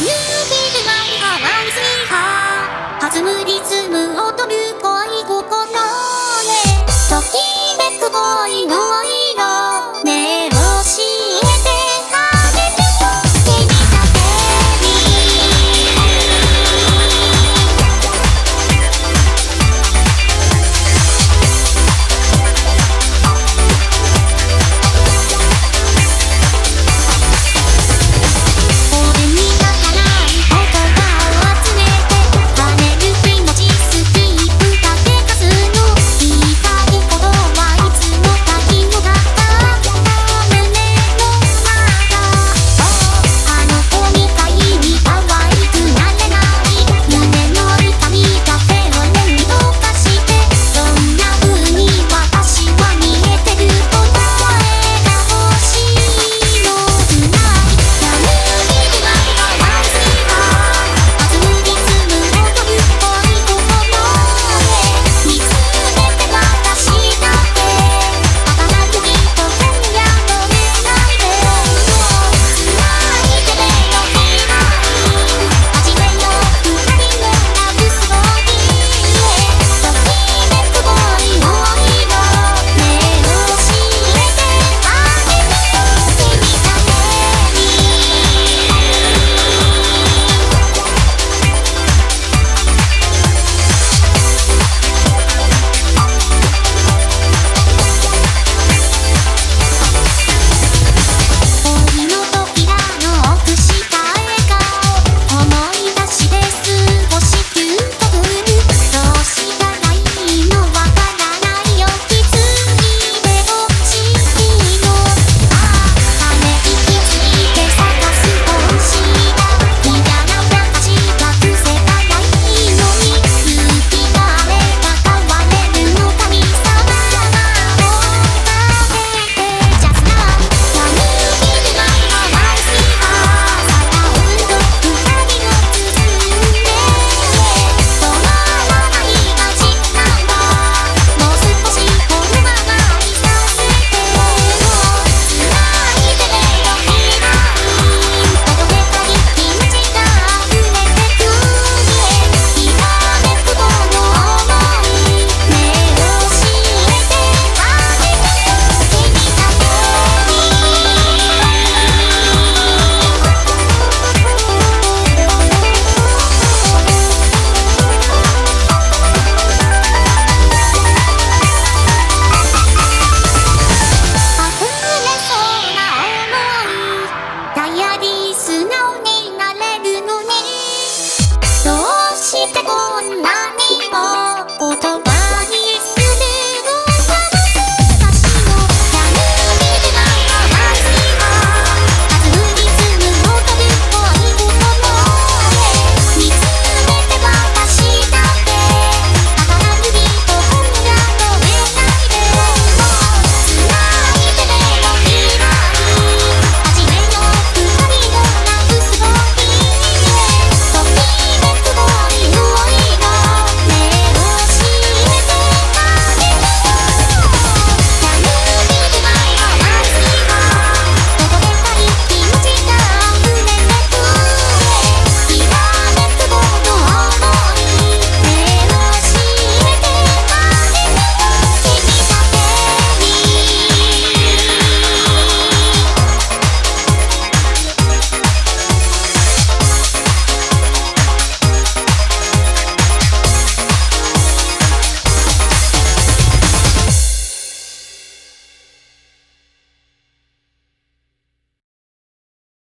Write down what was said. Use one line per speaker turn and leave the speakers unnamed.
勇気ないハワ弾むリ